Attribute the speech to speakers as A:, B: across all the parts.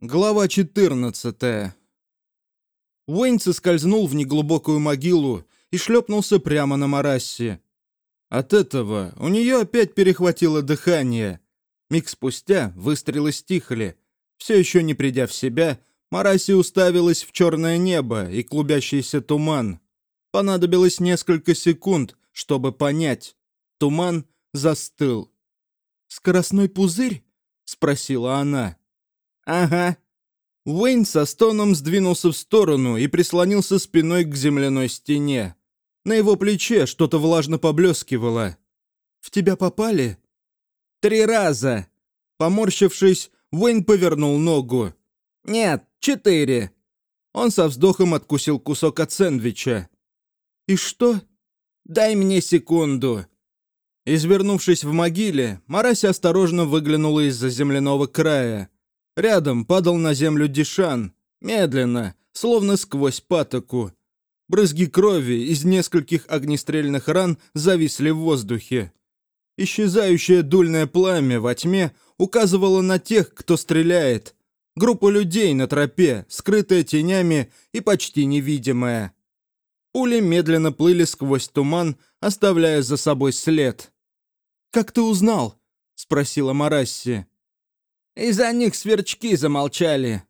A: Глава 14 Уэйн соскользнул в неглубокую могилу и шлепнулся прямо на Марасси. От этого у нее опять перехватило дыхание. Миг спустя выстрелы стихли. Все еще не придя в себя, Марасси уставилась в черное небо и клубящийся туман. Понадобилось несколько секунд, чтобы понять. Туман застыл. «Скоростной пузырь?» — спросила она. «Ага». Уэйн со стоном сдвинулся в сторону и прислонился спиной к земляной стене. На его плече что-то влажно поблескивало. «В тебя попали?» «Три раза!» Поморщившись, Уэйн повернул ногу. «Нет, четыре!» Он со вздохом откусил кусок от сэндвича. «И что?» «Дай мне секунду!» Извернувшись в могиле, Марася осторожно выглянула из-за земляного края. Рядом падал на землю Дишан, медленно, словно сквозь патоку. Брызги крови из нескольких огнестрельных ран зависли в воздухе. Исчезающее дульное пламя во тьме указывало на тех, кто стреляет. Группа людей на тропе, скрытая тенями и почти невидимая. Пули медленно плыли сквозь туман, оставляя за собой след. «Как ты узнал?» — спросила Марасси. Из-за них сверчки замолчали.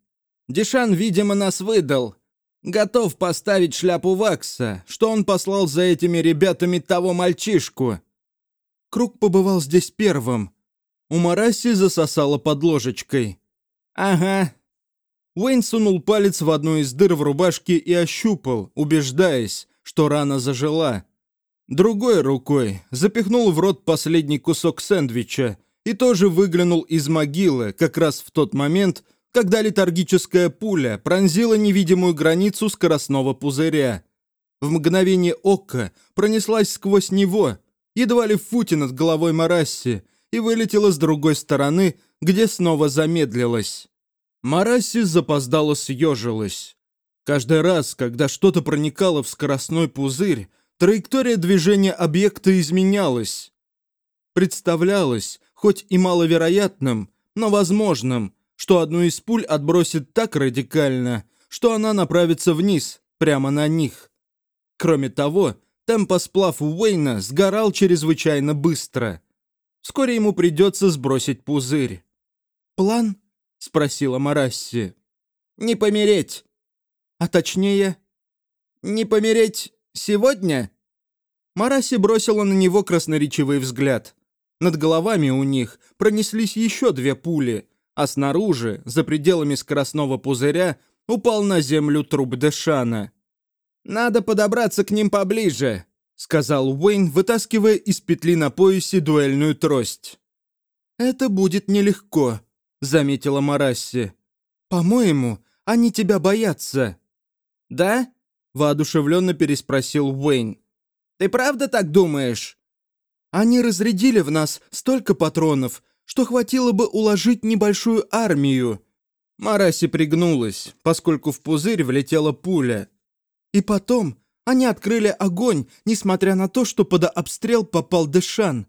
A: Дишан, видимо, нас выдал. Готов поставить шляпу Вакса, что он послал за этими ребятами того мальчишку. Круг побывал здесь первым. У Мараси засосало под ложечкой. Ага. Уэйн сунул палец в одну из дыр в рубашке и ощупал, убеждаясь, что рана зажила. Другой рукой запихнул в рот последний кусок сэндвича и тоже выглянул из могилы как раз в тот момент, когда летаргическая пуля пронзила невидимую границу скоростного пузыря. В мгновение ока пронеслась сквозь него, едва ли в футе над головой Марасси, и вылетела с другой стороны, где снова замедлилась. Марасси запоздало съежилась. Каждый раз, когда что-то проникало в скоростной пузырь, траектория движения объекта изменялась. Представлялось, хоть и маловероятным, но возможным, что одну из пуль отбросит так радикально, что она направится вниз, прямо на них. Кроме того, темпосплав Уэйна сгорал чрезвычайно быстро. Вскоре ему придется сбросить пузырь. «План?» — спросила Марасси. «Не помереть». «А точнее?» «Не помереть сегодня?» Мараси бросила на него красноречивый взгляд. Над головами у них пронеслись еще две пули, а снаружи, за пределами скоростного пузыря, упал на землю труп Дэшана. «Надо подобраться к ним поближе», — сказал Уэйн, вытаскивая из петли на поясе дуэльную трость. «Это будет нелегко», — заметила Марасси. «По-моему, они тебя боятся». «Да?» — воодушевленно переспросил Уэйн. «Ты правда так думаешь?» Они разрядили в нас столько патронов, что хватило бы уложить небольшую армию». Мараси пригнулась, поскольку в пузырь влетела пуля. «И потом они открыли огонь, несмотря на то, что под обстрел попал Дэшан.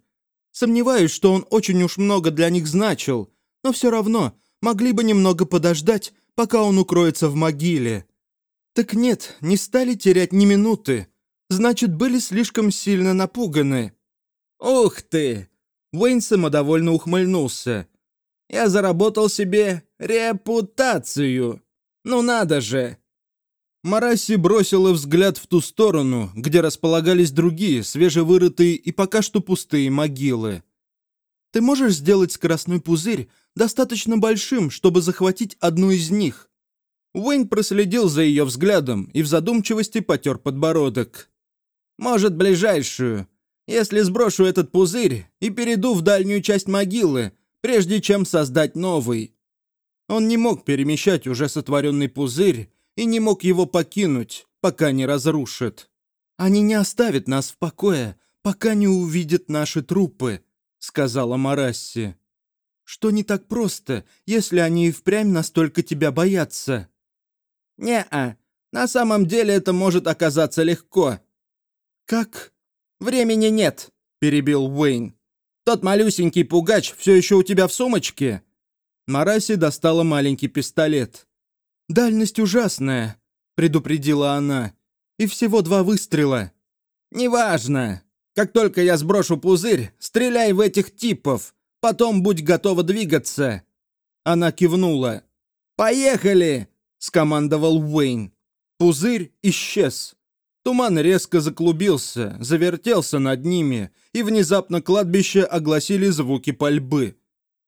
A: Сомневаюсь, что он очень уж много для них значил, но все равно могли бы немного подождать, пока он укроется в могиле. Так нет, не стали терять ни минуты. Значит, были слишком сильно напуганы. «Ух ты!» Уэйн самодовольно ухмыльнулся. «Я заработал себе репутацию. Ну надо же!» Мараси бросила взгляд в ту сторону, где располагались другие, свежевырытые и пока что пустые могилы. «Ты можешь сделать скоростной пузырь достаточно большим, чтобы захватить одну из них?» Уэйн проследил за ее взглядом и в задумчивости потер подбородок. «Может, ближайшую, если сброшу этот пузырь и перейду в дальнюю часть могилы, прежде чем создать новый. Он не мог перемещать уже сотворенный пузырь и не мог его покинуть, пока не разрушит. «Они не оставят нас в покое, пока не увидят наши трупы», — сказала Марасси. «Что не так просто, если они и впрямь настолько тебя боятся?» «Не-а, на самом деле это может оказаться легко». «Как?» «Времени нет», — перебил Уэйн. «Тот малюсенький пугач все еще у тебя в сумочке?» Мараси достала маленький пистолет. «Дальность ужасная», — предупредила она. «И всего два выстрела». «Неважно. Как только я сброшу пузырь, стреляй в этих типов. Потом будь готова двигаться». Она кивнула. «Поехали!» — скомандовал Уэйн. Пузырь исчез. Туман резко заклубился, завертелся над ними, и внезапно кладбище огласили звуки пальбы.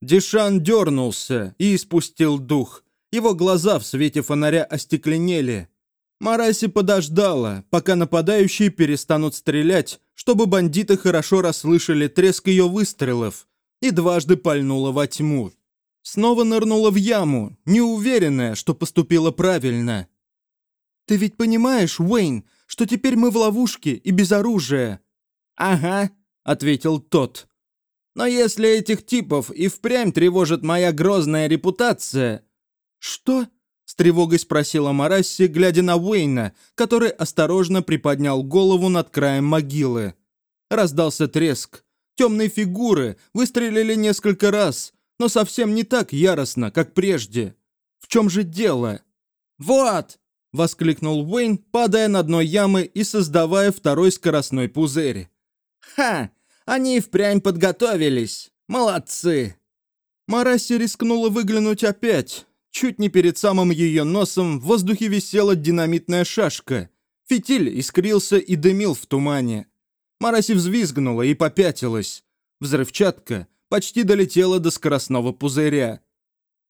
A: Дишан дернулся и испустил дух. Его глаза в свете фонаря остекленели. Мараси подождала, пока нападающие перестанут стрелять, чтобы бандиты хорошо расслышали треск ее выстрелов, и дважды пальнула во тьму. Снова нырнула в яму, неуверенная, что поступила правильно. «Ты ведь понимаешь, Уэйн, что теперь мы в ловушке и без оружия?» «Ага», — ответил тот. «Но если этих типов и впрямь тревожит моя грозная репутация...» «Что?» — с тревогой спросила Марасси, глядя на Уэйна, который осторожно приподнял голову над краем могилы. Раздался треск. Темные фигуры выстрелили несколько раз, но совсем не так яростно, как прежде. В чем же дело? «Вот!» — воскликнул Уэйн, падая на дно ямы и создавая второй скоростной пузырь. «Ха! Они впрямь подготовились! Молодцы!» Мараси рискнула выглянуть опять. Чуть не перед самым ее носом в воздухе висела динамитная шашка. Фитиль искрился и дымил в тумане. Мараси взвизгнула и попятилась. Взрывчатка почти долетела до скоростного пузыря.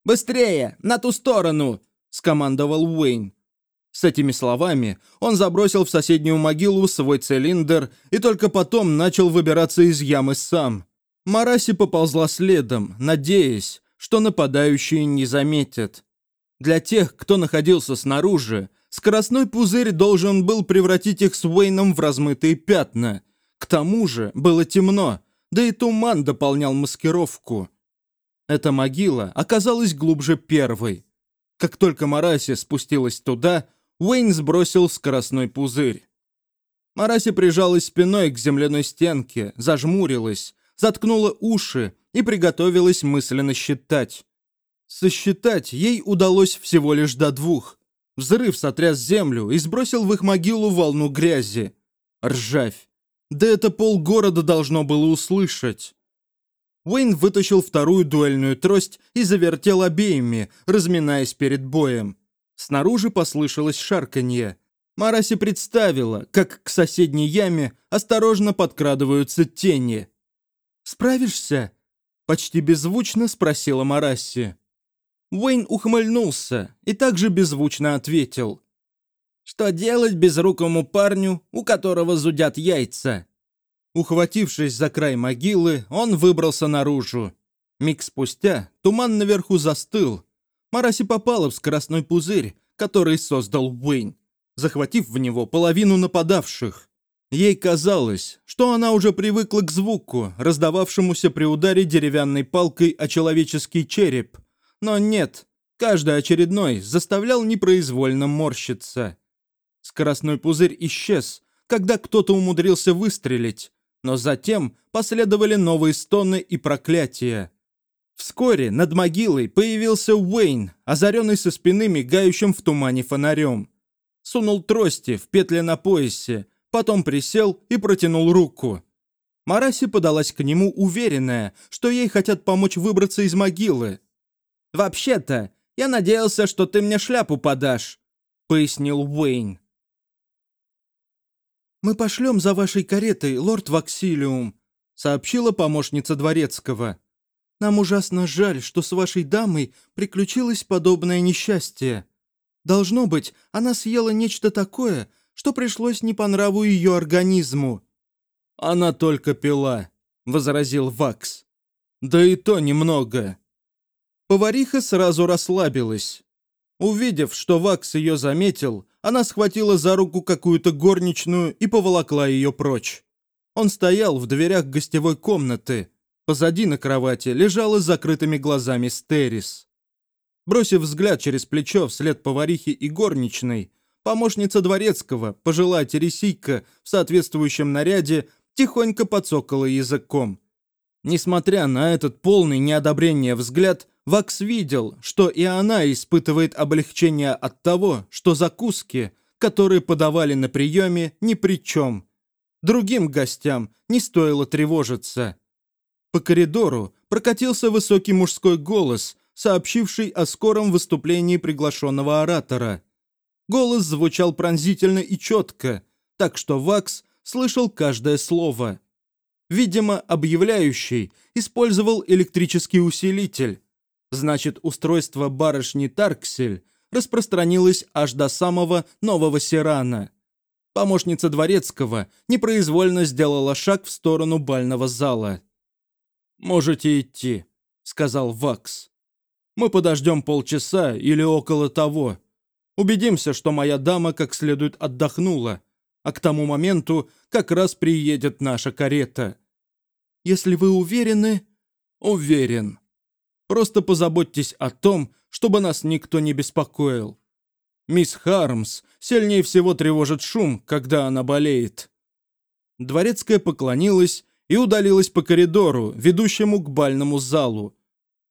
A: «Быстрее! На ту сторону!» — скомандовал Уэйн. С этими словами он забросил в соседнюю могилу свой цилиндр и только потом начал выбираться из ямы сам. Мараси поползла следом, надеясь, что нападающие не заметят. Для тех, кто находился снаружи, скоростной пузырь должен был превратить их с Уэйном в размытые пятна. К тому же было темно, да и туман дополнял маскировку. Эта могила оказалась глубже первой. Как только Мараси спустилась туда, Уэйн сбросил скоростной пузырь. Мараси прижалась спиной к земляной стенке, зажмурилась, заткнула уши и приготовилась мысленно считать. Сосчитать ей удалось всего лишь до двух. Взрыв сотряс землю и сбросил в их могилу волну грязи. Ржавь. Да это полгорода должно было услышать. Уэйн вытащил вторую дуэльную трость и завертел обеими, разминаясь перед боем. Снаружи послышалось шарканье. Мараси представила, как к соседней яме осторожно подкрадываются тени. «Справишься?» — почти беззвучно спросила Мараси. Уэйн ухмыльнулся и также беззвучно ответил. «Что делать безрукому парню, у которого зудят яйца?» Ухватившись за край могилы, он выбрался наружу. Миг спустя туман наверху застыл, Мараси попала в скоростной пузырь, который создал Уэйн, захватив в него половину нападавших. Ей казалось, что она уже привыкла к звуку, раздававшемуся при ударе деревянной палкой о человеческий череп. Но нет, каждый очередной заставлял непроизвольно морщиться. Скоростной пузырь исчез, когда кто-то умудрился выстрелить, но затем последовали новые стоны и проклятия. Вскоре над могилой появился Уэйн, озаренный со спины мигающим в тумане фонарем. Сунул трости в петли на поясе, потом присел и протянул руку. Мараси подалась к нему уверенная, что ей хотят помочь выбраться из могилы. «Вообще-то, я надеялся, что ты мне шляпу подашь», — пояснил Уэйн. «Мы пошлем за вашей каретой, лорд Ваксилиум», — сообщила помощница дворецкого. Нам ужасно жаль, что с вашей дамой приключилось подобное несчастье. Должно быть, она съела нечто такое, что пришлось не по нраву ее организму». «Она только пила», — возразил Вакс. «Да и то немного». Повариха сразу расслабилась. Увидев, что Вакс ее заметил, она схватила за руку какую-то горничную и поволокла ее прочь. Он стоял в дверях гостевой комнаты, Позади на кровати лежала с закрытыми глазами Стерис. Бросив взгляд через плечо вслед поварихи и горничной, помощница дворецкого, пожилая тересийка в соответствующем наряде, тихонько подсокала языком. Несмотря на этот полный неодобрения взгляд, Вакс видел, что и она испытывает облегчение от того, что закуски, которые подавали на приеме, ни при чем. Другим гостям не стоило тревожиться. По коридору прокатился высокий мужской голос, сообщивший о скором выступлении приглашенного оратора. Голос звучал пронзительно и четко, так что Вакс слышал каждое слово. Видимо, объявляющий использовал электрический усилитель. Значит, устройство барышни Тарксель распространилось аж до самого Нового Сирана. Помощница Дворецкого непроизвольно сделала шаг в сторону бального зала. «Можете идти», — сказал Вакс. «Мы подождем полчаса или около того. Убедимся, что моя дама как следует отдохнула, а к тому моменту как раз приедет наша карета». «Если вы уверены...» «Уверен. Просто позаботьтесь о том, чтобы нас никто не беспокоил. Мисс Хармс сильнее всего тревожит шум, когда она болеет». Дворецкая поклонилась и удалилась по коридору, ведущему к бальному залу.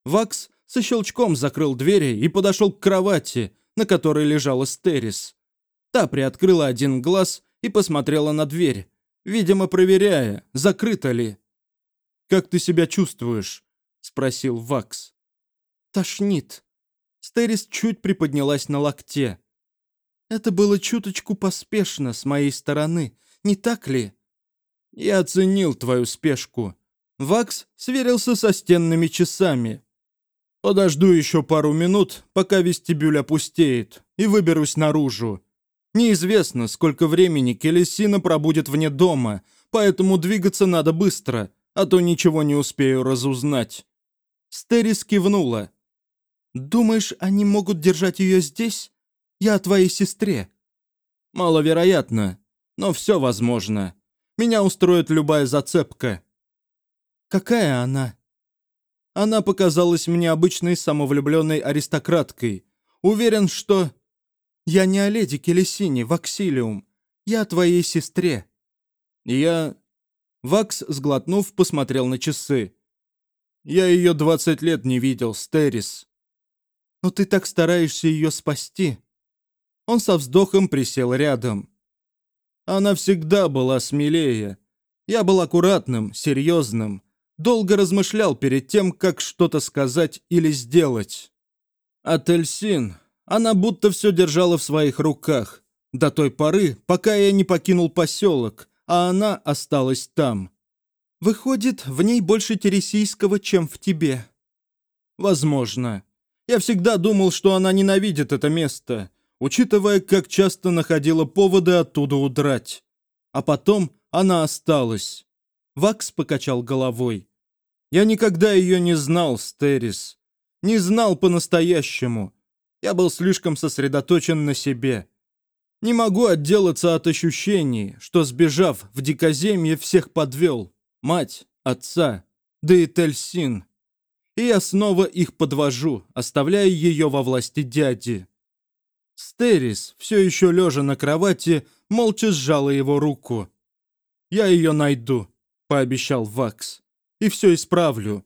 A: Вакс со щелчком закрыл двери и подошел к кровати, на которой лежала Стерис. Та приоткрыла один глаз и посмотрела на дверь, видимо, проверяя, закрыто ли. «Как ты себя чувствуешь?» — спросил Вакс. «Тошнит». Стерис чуть приподнялась на локте. «Это было чуточку поспешно с моей стороны, не так ли?» Я оценил твою спешку. Вакс сверился со стенными часами. Подожду еще пару минут, пока вестибюль опустеет, и выберусь наружу. Неизвестно, сколько времени Келесина пробудет вне дома, поэтому двигаться надо быстро, а то ничего не успею разузнать. Стерис кивнула. «Думаешь, они могут держать ее здесь? Я о твоей сестре». «Маловероятно, но все возможно. Меня устроит любая зацепка». «Какая она?» Она показалась мне обычной самовлюбленной аристократкой. Уверен, что... Я не о леди Келесине, Ваксилиум. Я о твоей сестре. Я... Вакс, сглотнув, посмотрел на часы. Я ее двадцать лет не видел, Стерис. Но ты так стараешься ее спасти. Он со вздохом присел рядом. Она всегда была смелее. Я был аккуратным, серьезным, долго размышлял перед тем, как что-то сказать или сделать. А Тельсин, она будто все держала в своих руках, до той поры, пока я не покинул поселок, а она осталась там. Выходит, в ней больше тересийского, чем в тебе. Возможно. Я всегда думал, что она ненавидит это место, учитывая, как часто находила поводы оттуда удрать. А потом она осталась. Вакс покачал головой. Я никогда ее не знал, Стерис. Не знал по-настоящему. Я был слишком сосредоточен на себе. Не могу отделаться от ощущений, что, сбежав в дикоземье, всех подвел. Мать, отца, да и Тельсин. И я снова их подвожу, оставляя ее во власти дяди. Стерис, все еще лежа на кровати, молча сжала его руку. «Я ее найду», — пообещал Вакс. «И все исправлю.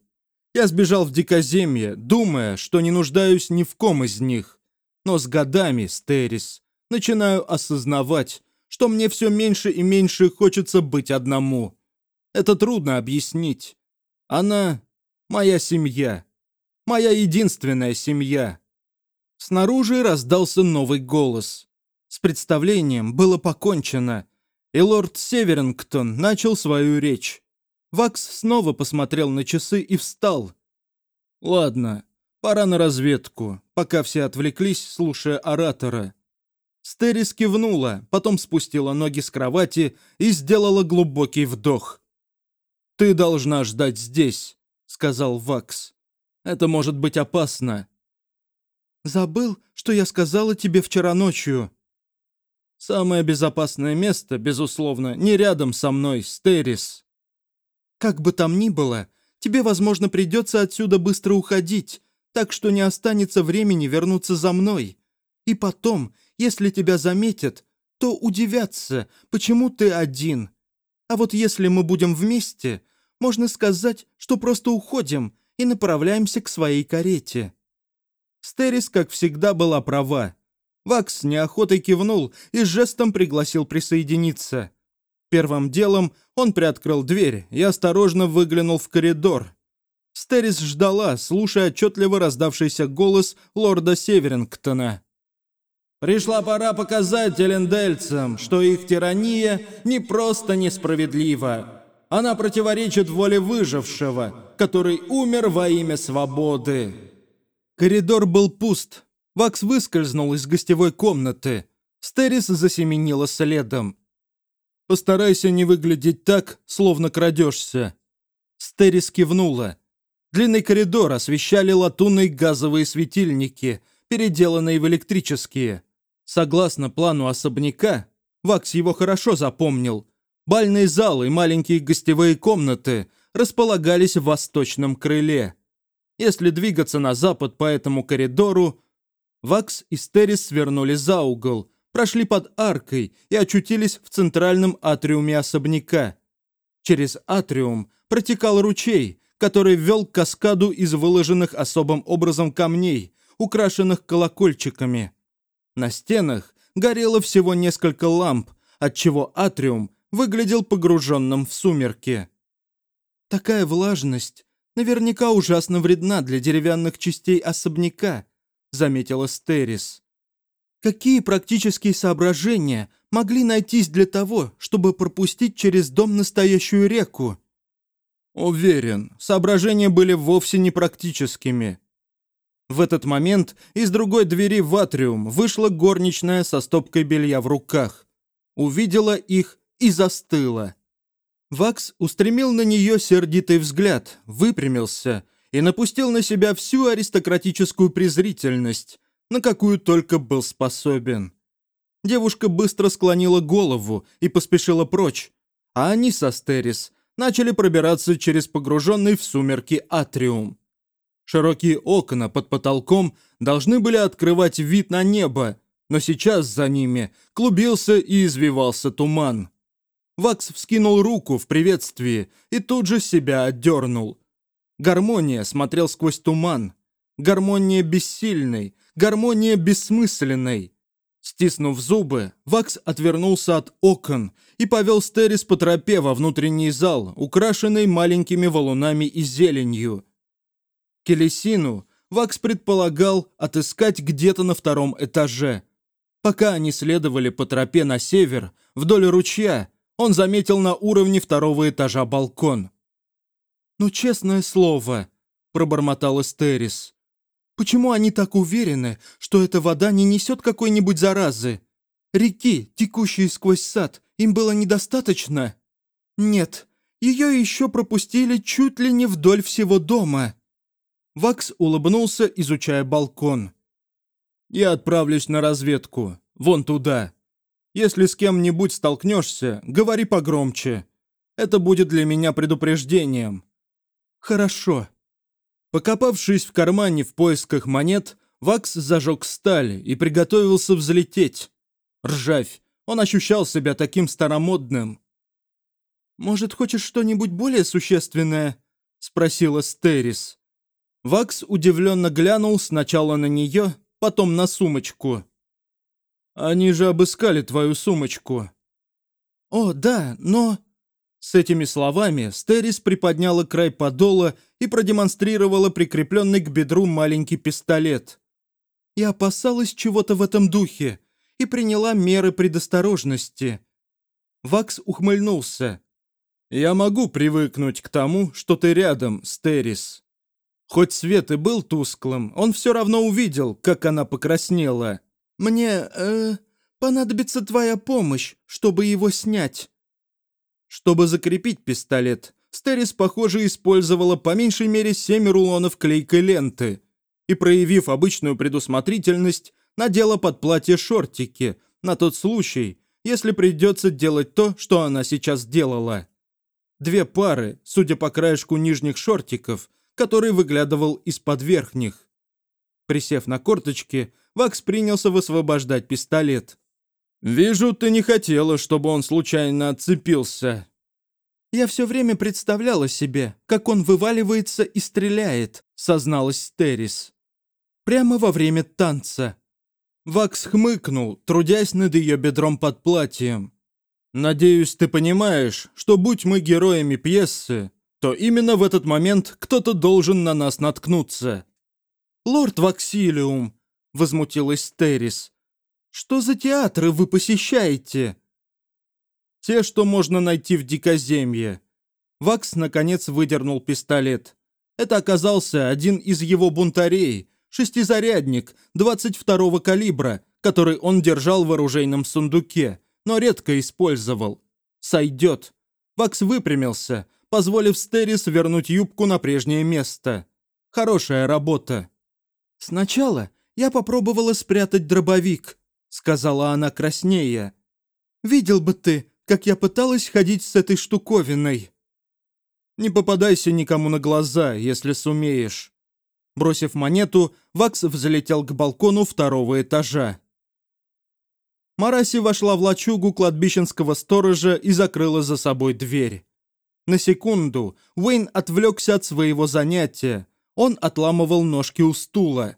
A: Я сбежал в дикоземье, думая, что не нуждаюсь ни в ком из них. Но с годами, Стерис, начинаю осознавать, что мне все меньше и меньше хочется быть одному. Это трудно объяснить. Она — моя семья. Моя единственная семья. Снаружи раздался новый голос. С представлением было покончено, и лорд Северингтон начал свою речь. Вакс снова посмотрел на часы и встал. «Ладно, пора на разведку, пока все отвлеклись, слушая оратора». Стерис кивнула, потом спустила ноги с кровати и сделала глубокий вдох. «Ты должна ждать здесь», — сказал Вакс. «Это может быть опасно. Забыл, что я сказала тебе вчера ночью. Самое безопасное место, безусловно, не рядом со мной, Стерис. Как бы там ни было, тебе, возможно, придется отсюда быстро уходить, так что не останется времени вернуться за мной. И потом, если тебя заметят, то удивятся, почему ты один. А вот если мы будем вместе, можно сказать, что просто уходим, и направляемся к своей карете». Стерис, как всегда, была права. Вакс неохотой кивнул и жестом пригласил присоединиться. Первым делом он приоткрыл дверь и осторожно выглянул в коридор. Стерис ждала, слушая отчетливо раздавшийся голос лорда Северингтона. «Пришла пора показать элендельцам, что их тирания не просто несправедлива. Она противоречит воле выжившего, который умер во имя свободы». Коридор был пуст. Вакс выскользнул из гостевой комнаты. Стерис засеменила следом. «Постарайся не выглядеть так, словно крадешься». Стерис кивнула. Длинный коридор освещали латунные газовые светильники, переделанные в электрические. Согласно плану особняка, Вакс его хорошо запомнил, бальный зал и маленькие гостевые комнаты располагались в восточном крыле. Если двигаться на запад по этому коридору, Вакс и Стерис свернули за угол, прошли под аркой и очутились в центральном атриуме особняка. Через атриум протекал ручей, который вел к каскаду из выложенных особым образом камней, украшенных колокольчиками. На стенах горело всего несколько ламп, отчего атриум выглядел погруженным в сумерки. Такая влажность наверняка ужасно вредна для деревянных частей особняка», — заметила Стерис. «Какие практические соображения могли найтись для того, чтобы пропустить через дом настоящую реку?» «Уверен, соображения были вовсе не практическими». В этот момент из другой двери в атриум вышла горничная со стопкой белья в руках. Увидела их и застыла. Вакс устремил на нее сердитый взгляд, выпрямился и напустил на себя всю аристократическую презрительность, на какую только был способен. Девушка быстро склонила голову и поспешила прочь, а они со Стерис начали пробираться через погруженный в сумерки атриум. Широкие окна под потолком должны были открывать вид на небо, но сейчас за ними клубился и извивался туман. Вакс вскинул руку в приветствии и тут же себя отдернул. Гармония смотрел сквозь туман. Гармония бессильной, гармония бессмысленной. Стиснув зубы, Вакс отвернулся от окон и повел Стерис по тропе во внутренний зал, украшенный маленькими валунами и зеленью. Келесину Вакс предполагал отыскать где-то на втором этаже. Пока они следовали по тропе на север, вдоль ручья, он заметил на уровне второго этажа балкон. «Ну, честное слово», — пробормотал Эстерис, «почему они так уверены, что эта вода не несет какой-нибудь заразы? Реки, текущие сквозь сад, им было недостаточно? Нет, ее еще пропустили чуть ли не вдоль всего дома». Вакс улыбнулся, изучая балкон. «Я отправлюсь на разведку. Вон туда. Если с кем-нибудь столкнешься, говори погромче. Это будет для меня предупреждением». «Хорошо». Покопавшись в кармане в поисках монет, Вакс зажег сталь и приготовился взлететь. Ржавь. Он ощущал себя таким старомодным. «Может, хочешь что-нибудь более существенное?» — спросила Стерис. Вакс удивленно глянул сначала на нее, потом на сумочку. Они же обыскали твою сумочку». «О, да, но...» С этими словами Стерис приподняла край подола и продемонстрировала прикрепленный к бедру маленький пистолет. Я опасалась чего-то в этом духе и приняла меры предосторожности. Вакс ухмыльнулся. «Я могу привыкнуть к тому, что ты рядом, Стерис». Хоть свет и был тусклым, он все равно увидел, как она покраснела. Мне, э, понадобится твоя помощь, чтобы его снять». Чтобы закрепить пистолет, Стерис, похоже, использовала по меньшей мере семь рулонов клейкой ленты и, проявив обычную предусмотрительность, надела под платье шортики на тот случай, если придется делать то, что она сейчас делала. Две пары, судя по краешку нижних шортиков, который выглядывал из-под верхних. Присев на корточки, Вакс принялся высвобождать пистолет. «Вижу, ты не хотела, чтобы он случайно отцепился». «Я все время представляла себе, как он вываливается и стреляет», — созналась Террис. «Прямо во время танца». Вакс хмыкнул, трудясь над ее бедром под платьем. «Надеюсь, ты понимаешь, что будь мы героями пьесы, то именно в этот момент кто-то должен на нас наткнуться». «Лорд Ваксилиум», — возмутилась Террис, — «что за театры вы посещаете?» Те, что можно найти в дикоземье. Вакс, наконец, выдернул пистолет. Это оказался один из его бунтарей, шестизарядник 22-го калибра, который он держал в оружейном сундуке, но редко использовал. Сойдет. Вакс выпрямился, позволив Стерис вернуть юбку на прежнее место. Хорошая работа. «Сначала я попробовала спрятать дробовик», — сказала она краснея. «Видел бы ты, как я пыталась ходить с этой штуковиной. Не попадайся никому на глаза, если сумеешь. Бросив монету, Вакс взлетел к балкону второго этажа. Мараси вошла в лачугу кладбищенского сторожа и закрыла за собой дверь. На секунду Уэйн отвлекся от своего занятия. Он отламывал ножки у стула.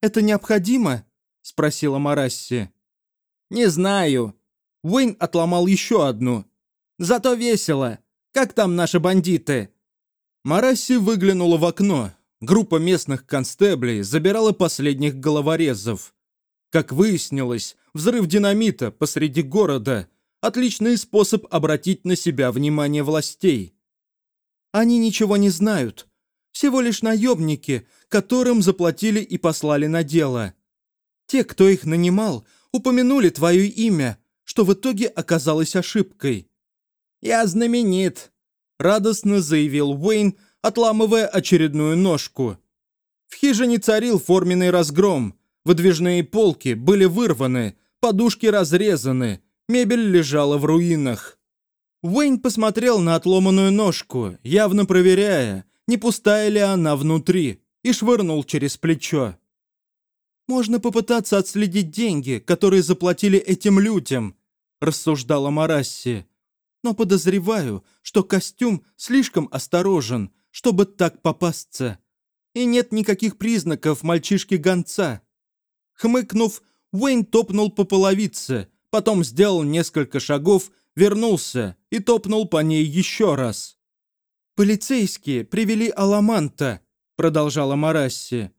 A: «Это необходимо?» – спросила Марасси. «Не знаю», Уэйн отломал еще одну. «Зато весело! Как там наши бандиты?» Марасси выглянула в окно. Группа местных констеблей забирала последних головорезов. Как выяснилось, взрыв динамита посреди города – отличный способ обратить на себя внимание властей. Они ничего не знают. Всего лишь наемники, которым заплатили и послали на дело. Те, кто их нанимал, упомянули твое имя, что в итоге оказалось ошибкой. «Я знаменит», — радостно заявил Уэйн, отламывая очередную ножку. В хижине царил форменный разгром, выдвижные полки были вырваны, подушки разрезаны, мебель лежала в руинах. Уэйн посмотрел на отломанную ножку, явно проверяя, не пустая ли она внутри, и швырнул через плечо. «Можно попытаться отследить деньги, которые заплатили этим людям», – рассуждала Марасси. «Но подозреваю, что костюм слишком осторожен, чтобы так попасться. И нет никаких признаков мальчишки-гонца». Хмыкнув, Уэйн топнул по половице, потом сделал несколько шагов, вернулся и топнул по ней еще раз. «Полицейские привели Аламанта», — продолжала Марасси.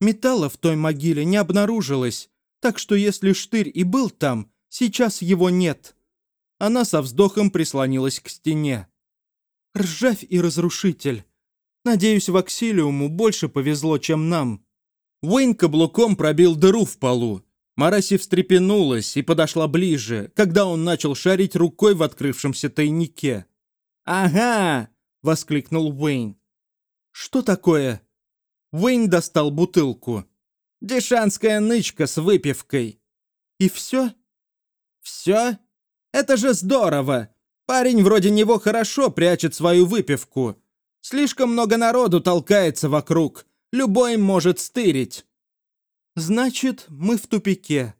A: Металла в той могиле не обнаружилось, так что если штырь и был там, сейчас его нет». Она со вздохом прислонилась к стене. «Ржавь и разрушитель. Надеюсь, Ваксилиуму больше повезло, чем нам». Уэйн каблуком пробил дыру в полу. Мараси встрепенулась и подошла ближе, когда он начал шарить рукой в открывшемся тайнике. «Ага!» — воскликнул Уэйн. «Что такое?» Уэйн достал бутылку. «Дешанская нычка с выпивкой». «И все?» «Все? Это же здорово! Парень вроде него хорошо прячет свою выпивку. Слишком много народу толкается вокруг. Любой может стырить». «Значит, мы в тупике».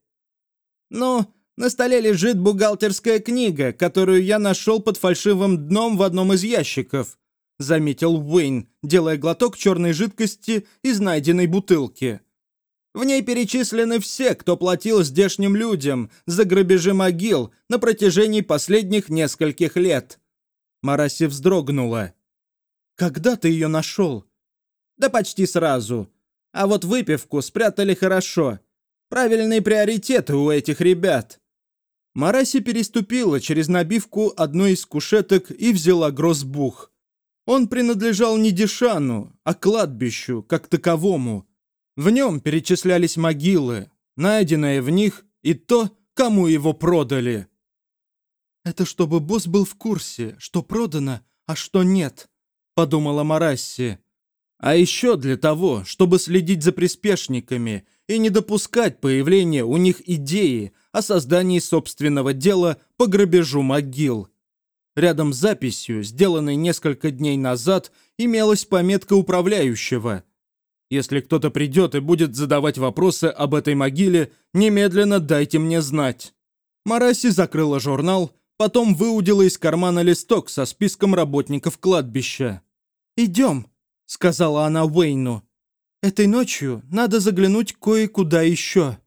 A: «Ну, на столе лежит бухгалтерская книга, которую я нашел под фальшивым дном в одном из ящиков заметил Уэйн, делая глоток черной жидкости из найденной бутылки. В ней перечислены все, кто платил здешним людям за грабежи могил на протяжении последних нескольких лет. Мараси вздрогнула. «Когда ты ее нашел?» «Да почти сразу. А вот выпивку спрятали хорошо. Правильные приоритеты у этих ребят». Мараси переступила через набивку одной из кушеток и взяла грозбух. Он принадлежал не Дишану, а кладбищу, как таковому. В нем перечислялись могилы, найденные в них и то, кому его продали. «Это чтобы босс был в курсе, что продано, а что нет», — подумала Марасси. «А еще для того, чтобы следить за приспешниками и не допускать появления у них идеи о создании собственного дела по грабежу могил». Рядом с записью, сделанной несколько дней назад, имелась пометка управляющего. Если кто-то придет и будет задавать вопросы об этой могиле, немедленно дайте мне знать. Мараси закрыла журнал, Потом выудила из кармана листок со списком работников кладбища. «Идем», — сказала она Уэйну. «Этой ночью надо заглянуть кое-куда еще».